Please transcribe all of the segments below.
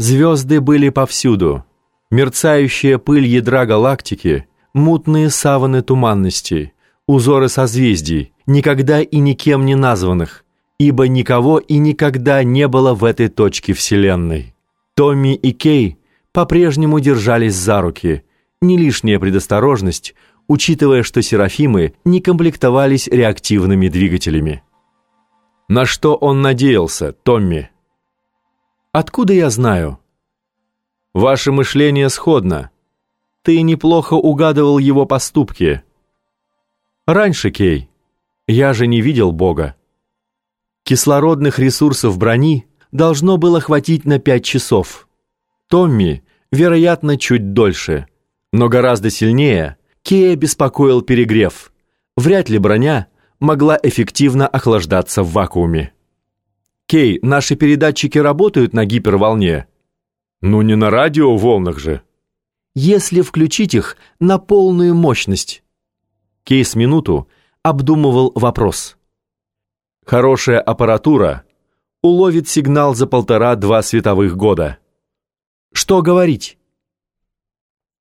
Звезды были повсюду. Мерцающая пыль ядра галактики, мутные саваны туманности, узоры созвездий, никогда и никем не названных, ибо никого и никогда не было в этой точке Вселенной. Томми и Кей по-прежнему держались за руки, не лишняя предосторожность, учитывая, что серафимы не комплектовались реактивными двигателями. На что он надеялся, Томми? Откуда я знаю? Ваше мышление сходно. Ты неплохо угадывал его поступки. Раньше, Кей, я же не видел Бога. Кислородных ресурсов брони должно было хватить на пять часов. Томми, вероятно, чуть дольше. Но гораздо сильнее Кея беспокоил перегрев. Вряд ли броня могла эффективно охлаждаться в вакууме. Кей, наши передатчики работают на гиперволне? Ну не на радиоволнах же. Если включить их на полную мощность. Кей с минуту обдумывал вопрос. Хорошая аппаратура уловит сигнал за полтора-два световых года. Что говорить?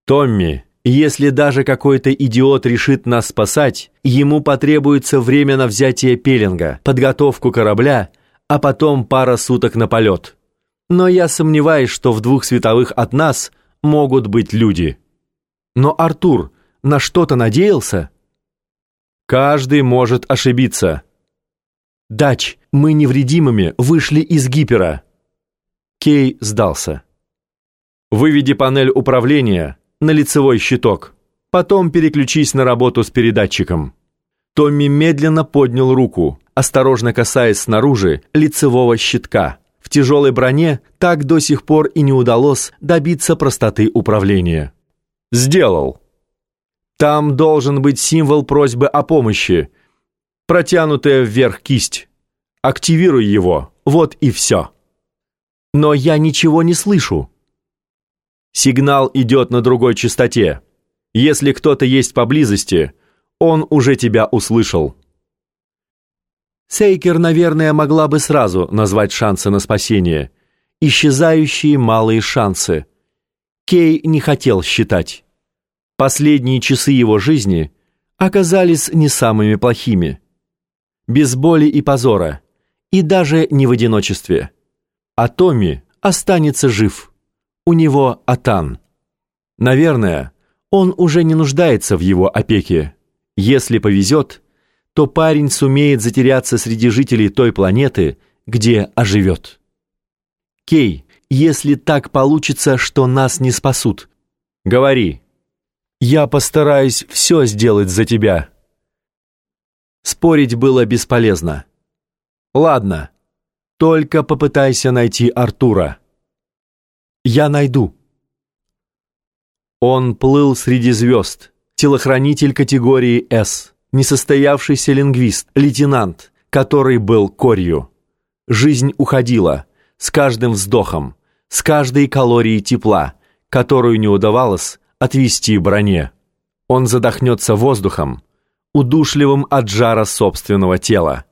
Томми, если даже какой-то идиот решит нас спасать, ему потребуется время на взятие пеленга, подготовку корабля а потом пара суток на полет. Но я сомневаюсь, что в двух световых от нас могут быть люди. Но Артур на что-то надеялся? Каждый может ошибиться. Дач, мы невредимыми вышли из гипера. Кей сдался. Выведи панель управления на лицевой щиток. Потом переключись на работу с передатчиком. Томми медленно поднял руку, осторожно касаясь снаружи лицевого щитка. В тяжелой броне так до сих пор и не удалось добиться простоты управления. «Сделал!» Там должен быть символ просьбы о помощи, протянутая вверх кисть. Активируй его, вот и все. Но я ничего не слышу. Сигнал идет на другой частоте. Если кто-то есть поблизости, он уже тебя услышал. Сейкер, наверное, могла бы сразу назвать шансы на спасение. Исчезающие малые шансы. Кей не хотел считать. Последние часы его жизни оказались не самыми плохими. Без боли и позора. И даже не в одиночестве. А Томми останется жив. У него Атан. Наверное, он уже не нуждается в его опеке. Если повезет, то парень сумеет затеряться среди жителей той планеты, где оживет. Кей, если так получится, что нас не спасут, говори. Я постараюсь все сделать за тебя. Спорить было бесполезно. Ладно, только попытайся найти Артура. Я найду. Он плыл среди звезд, телохранитель категории «С» несостоявшийся лингвист, лейтенант, который был корью. Жизнь уходила с каждым вздохом, с каждой калорией тепла, которую не удавалось отвести броне. Он задохнется воздухом, удушливым от жара собственного тела.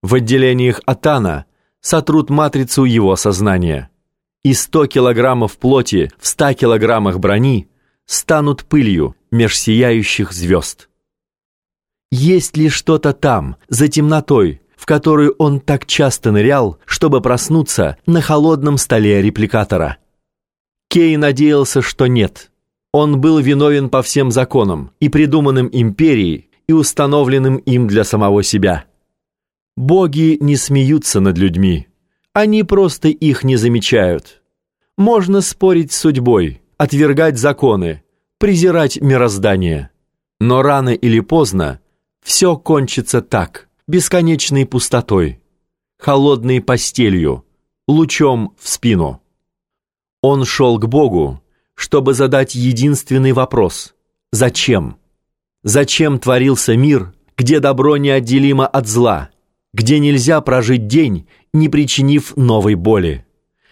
В отделениях Атана сотрут матрицу его сознания. И 100 килограммов плоти в 100 килограммах брони станут пылью меж сияющих звезд. Есть ли что-то там, за темнотой, в которую он так часто нырял, чтобы проснуться на холодном столе репликатора? Кей надеялся, что нет. Он был виновен по всем законам, и придуманным империей, и установленным им для самого себя. Боги не смеются над людьми. Они просто их не замечают. Можно спорить с судьбой, отвергать законы, презирать мироздание. Но рано или поздно все кончится так, бесконечной пустотой, холодной постелью, лучом в спину. Он шел к Богу, чтобы задать единственный вопрос «Зачем?». Зачем творился мир, где добро неотделимо от зла, где нельзя прожить день, не причинив новой боли?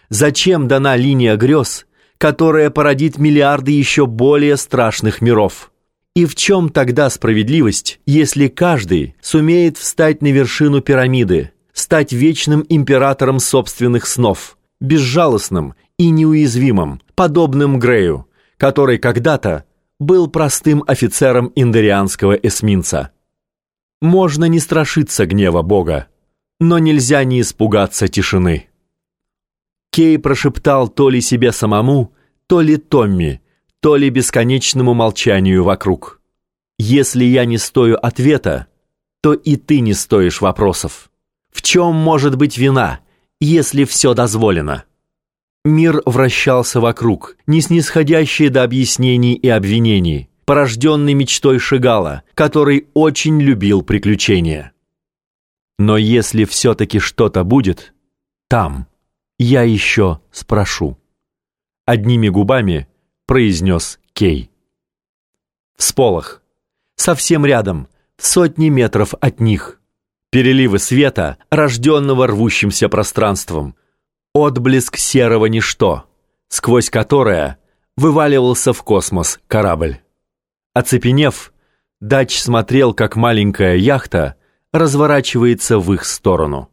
Зачем дана линия грез, которая породит миллиарды еще более страшных миров? И в чем тогда справедливость, если каждый сумеет встать на вершину пирамиды, стать вечным императором собственных снов, безжалостным и неуязвимым, подобным Грею, который когда-то был простым офицером индерианского эсминца? Можно не страшиться гнева Бога, но нельзя не испугаться тишины. Кей прошептал то ли себе самому, то ли Томми, то ли бесконечному молчанию вокруг. Если я не стою ответа, то и ты не стоишь вопросов. В чем может быть вина, если все дозволено? Мир вращался вокруг, не снисходящий до объяснений и обвинений, порожденный мечтой Шигала, который очень любил приключения. Но если все-таки что-то будет, там, я еще спрошу. Одними губами произнес Кей. Всполох. Совсем рядом, в сотни метров от них. Переливы света, рожденного рвущимся пространством. Отблеск серого ничто, сквозь которое вываливался в космос корабль. Оцепенев, Дач смотрел, как маленькая яхта разворачивается в их сторону.